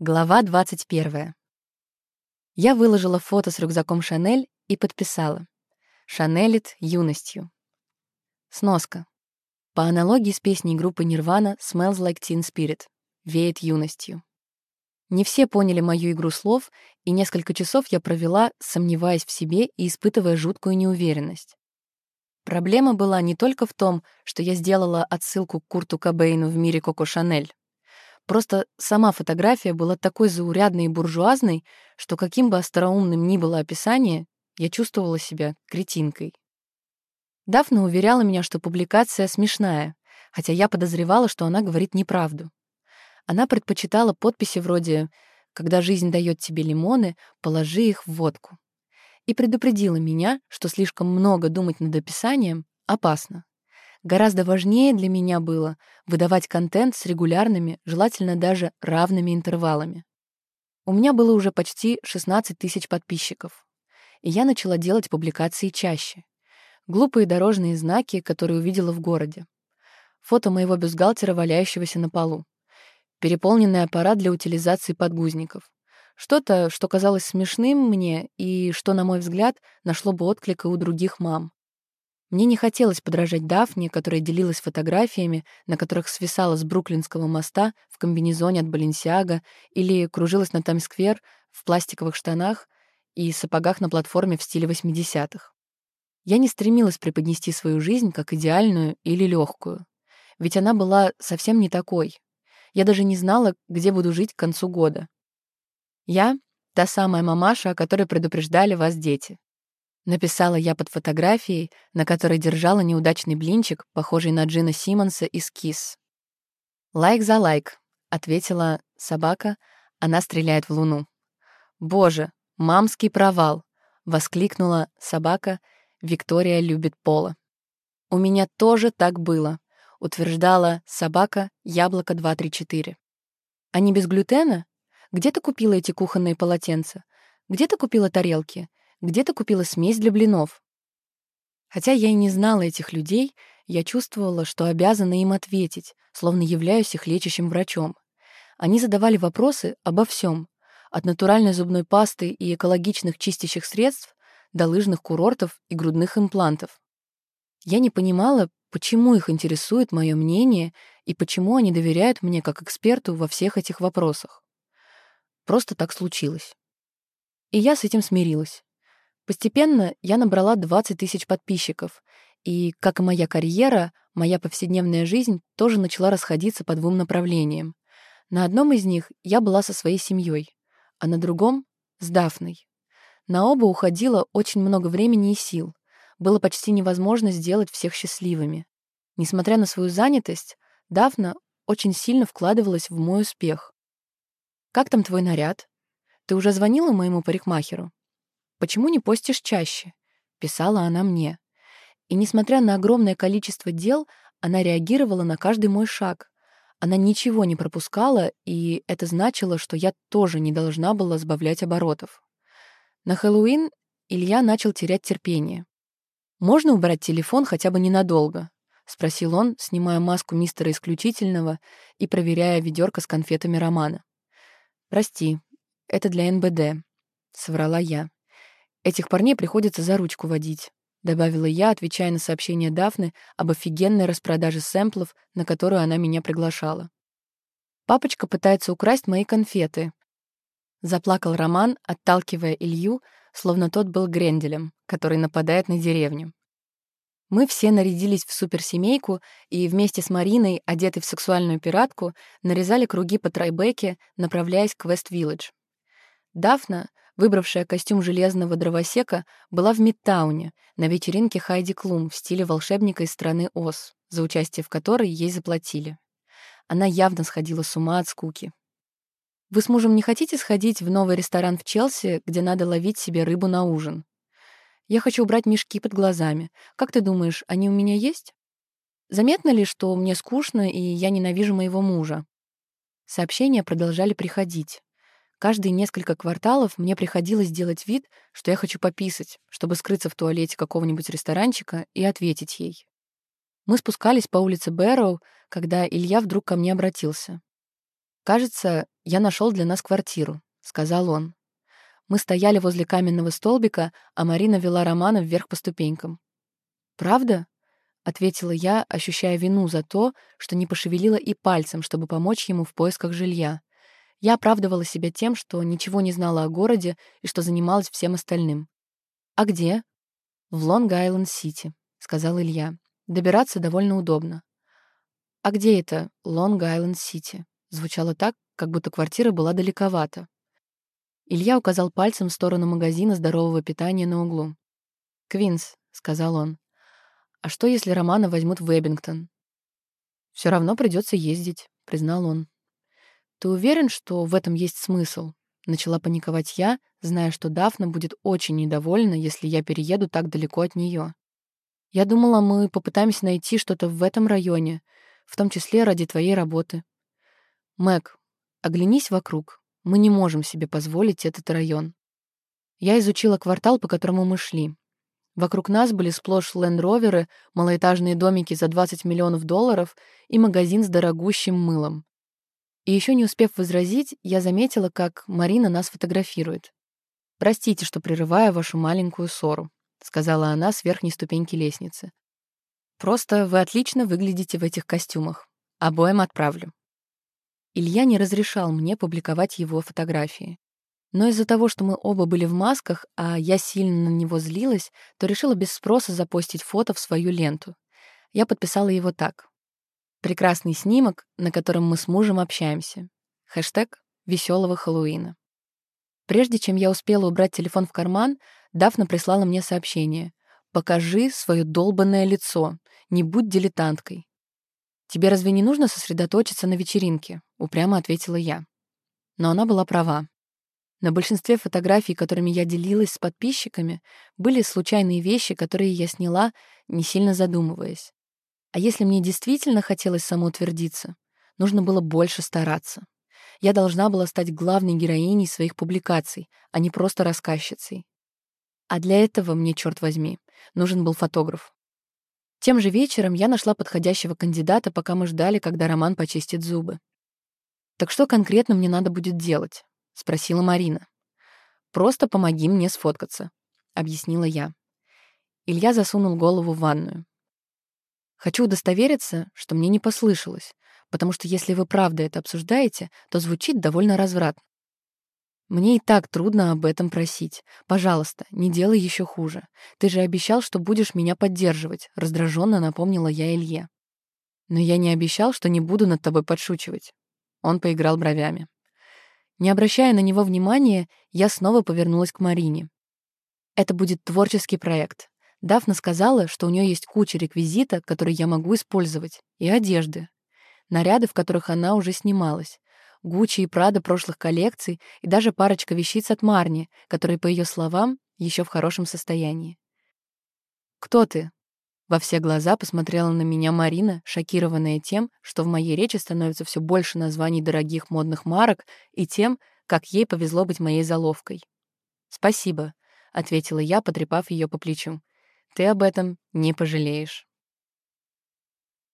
Глава 21. Я выложила фото с рюкзаком Шанель и подписала. Шанелит юностью. Сноска. По аналогии с песней группы Nirvana «Smells Like Teen Spirit» веет юностью. Не все поняли мою игру слов, и несколько часов я провела, сомневаясь в себе и испытывая жуткую неуверенность. Проблема была не только в том, что я сделала отсылку к Курту Кобейну в мире Коко Шанель. Просто сама фотография была такой заурядной и буржуазной, что каким бы остроумным ни было описание, я чувствовала себя кретинкой. Дафна уверяла меня, что публикация смешная, хотя я подозревала, что она говорит неправду. Она предпочитала подписи вроде «Когда жизнь дает тебе лимоны, положи их в водку» и предупредила меня, что слишком много думать над описанием опасно. Гораздо важнее для меня было выдавать контент с регулярными, желательно даже равными интервалами. У меня было уже почти 16 тысяч подписчиков, и я начала делать публикации чаще. Глупые дорожные знаки, которые увидела в городе. Фото моего бюстгальтера, валяющегося на полу. Переполненный аппарат для утилизации подгузников. Что-то, что казалось смешным мне и что, на мой взгляд, нашло бы отклик и у других мам. Мне не хотелось подражать Дафне, которая делилась фотографиями, на которых свисала с Бруклинского моста в комбинезоне от Баленсиага или кружилась на Таймс-сквер в пластиковых штанах и сапогах на платформе в стиле 80-х. Я не стремилась преподнести свою жизнь как идеальную или легкую, ведь она была совсем не такой. Я даже не знала, где буду жить к концу года. Я — та самая мамаша, о которой предупреждали вас дети. Написала я под фотографией, на которой держала неудачный блинчик, похожий на Джина Симмонса из «Kiss». «Лайк за лайк», — ответила собака, она стреляет в луну. «Боже, мамский провал!» — воскликнула собака, Виктория любит Пола. «У меня тоже так было», — утверждала собака Яблоко 234. «А не без глютена? Где ты купила эти кухонные полотенца? Где ты купила тарелки? Где-то купила смесь для блинов. Хотя я и не знала этих людей, я чувствовала, что обязана им ответить, словно являюсь их лечащим врачом. Они задавали вопросы обо всем, от натуральной зубной пасты и экологичных чистящих средств до лыжных курортов и грудных имплантов. Я не понимала, почему их интересует мое мнение и почему они доверяют мне как эксперту во всех этих вопросах. Просто так случилось. И я с этим смирилась. Постепенно я набрала 20 тысяч подписчиков, и, как и моя карьера, моя повседневная жизнь тоже начала расходиться по двум направлениям. На одном из них я была со своей семьей, а на другом — с Дафной. На оба уходило очень много времени и сил. Было почти невозможно сделать всех счастливыми. Несмотря на свою занятость, Дафна очень сильно вкладывалась в мой успех. «Как там твой наряд? Ты уже звонила моему парикмахеру?» «Почему не постишь чаще?» — писала она мне. И несмотря на огромное количество дел, она реагировала на каждый мой шаг. Она ничего не пропускала, и это значило, что я тоже не должна была сбавлять оборотов. На Хэллоуин Илья начал терять терпение. «Можно убрать телефон хотя бы ненадолго?» — спросил он, снимая маску мистера Исключительного и проверяя ведерко с конфетами Романа. «Прости, это для НБД», — соврала я. Этих парней приходится за ручку водить», — добавила я, отвечая на сообщение Дафны об офигенной распродаже сэмплов, на которую она меня приглашала. «Папочка пытается украсть мои конфеты», — заплакал Роман, отталкивая Илью, словно тот был Гренделем, который нападает на деревню. Мы все нарядились в суперсемейку и вместе с Мариной, одетой в сексуальную пиратку, нарезали круги по Трайбеке, направляясь к Вест-Виллидж. Дафна, выбравшая костюм железного дровосека, была в Мидтауне на вечеринке Хайди Клум в стиле волшебника из страны Оз, за участие в которой ей заплатили. Она явно сходила с ума от скуки. «Вы с мужем не хотите сходить в новый ресторан в Челси, где надо ловить себе рыбу на ужин? Я хочу убрать мешки под глазами. Как ты думаешь, они у меня есть? Заметно ли, что мне скучно и я ненавижу моего мужа?» Сообщения продолжали приходить. Каждые несколько кварталов мне приходилось делать вид, что я хочу пописать, чтобы скрыться в туалете какого-нибудь ресторанчика и ответить ей. Мы спускались по улице Бэрроу, когда Илья вдруг ко мне обратился. Кажется, «Я нашел для нас квартиру», — сказал он. Мы стояли возле каменного столбика, а Марина вела Романа вверх по ступенькам. «Правда?» — ответила я, ощущая вину за то, что не пошевелила и пальцем, чтобы помочь ему в поисках жилья. Я оправдывала себя тем, что ничего не знала о городе и что занималась всем остальным. «А где?» «В Лонг-Айленд-Сити», — сказал Илья. «Добираться довольно удобно». «А где это Лонг-Айленд-Сити?» Звучало так, как будто квартира была далековато. Илья указал пальцем в сторону магазина здорового питания на углу. «Квинс», — сказал он. «А что, если Романа возьмут в Эббингтон?» «Все равно придется ездить», — признал он. «Ты уверен, что в этом есть смысл?» Начала паниковать я, зная, что Дафна будет очень недовольна, если я перееду так далеко от нее. Я думала, мы попытаемся найти что-то в этом районе, в том числе ради твоей работы. Мэг, оглянись вокруг. Мы не можем себе позволить этот район. Я изучила квартал, по которому мы шли. Вокруг нас были сплошь лендроверы, малоэтажные домики за 20 миллионов долларов и магазин с дорогущим мылом. И еще не успев возразить, я заметила, как Марина нас фотографирует. «Простите, что прерываю вашу маленькую ссору», — сказала она с верхней ступеньки лестницы. «Просто вы отлично выглядите в этих костюмах. Обоим отправлю». Илья не разрешал мне публиковать его фотографии. Но из-за того, что мы оба были в масках, а я сильно на него злилась, то решила без спроса запостить фото в свою ленту. Я подписала его так. Прекрасный снимок, на котором мы с мужем общаемся. Хэштег «Веселого Хэллоуина». Прежде чем я успела убрать телефон в карман, Дафна прислала мне сообщение. «Покажи свое долбанное лицо. Не будь дилетанткой. «Тебе разве не нужно сосредоточиться на вечеринке?» — упрямо ответила я. Но она была права. На большинстве фотографий, которыми я делилась с подписчиками, были случайные вещи, которые я сняла, не сильно задумываясь. А если мне действительно хотелось самоутвердиться, нужно было больше стараться. Я должна была стать главной героиней своих публикаций, а не просто рассказчицей. А для этого мне, черт возьми, нужен был фотограф. Тем же вечером я нашла подходящего кандидата, пока мы ждали, когда Роман почистит зубы. «Так что конкретно мне надо будет делать?» — спросила Марина. «Просто помоги мне сфоткаться», — объяснила я. Илья засунул голову в ванную. «Хочу удостовериться, что мне не послышалось, потому что если вы правда это обсуждаете, то звучит довольно развратно. Мне и так трудно об этом просить. Пожалуйста, не делай еще хуже. Ты же обещал, что будешь меня поддерживать, раздраженно напомнила я Илье. Но я не обещал, что не буду над тобой подшучивать. Он поиграл бровями. Не обращая на него внимания, я снова повернулась к Марине. Это будет творческий проект. Дафна сказала, что у нее есть куча реквизита, который я могу использовать, и одежды. Наряды, в которых она уже снималась. Гуччи и Прада прошлых коллекций и даже парочка вещиц от Марни, которые, по ее словам, еще в хорошем состоянии. «Кто ты?» Во все глаза посмотрела на меня Марина, шокированная тем, что в моей речи становится все больше названий дорогих модных марок и тем, как ей повезло быть моей заловкой. «Спасибо», — ответила я, потрепав ее по плечу. «Ты об этом не пожалеешь».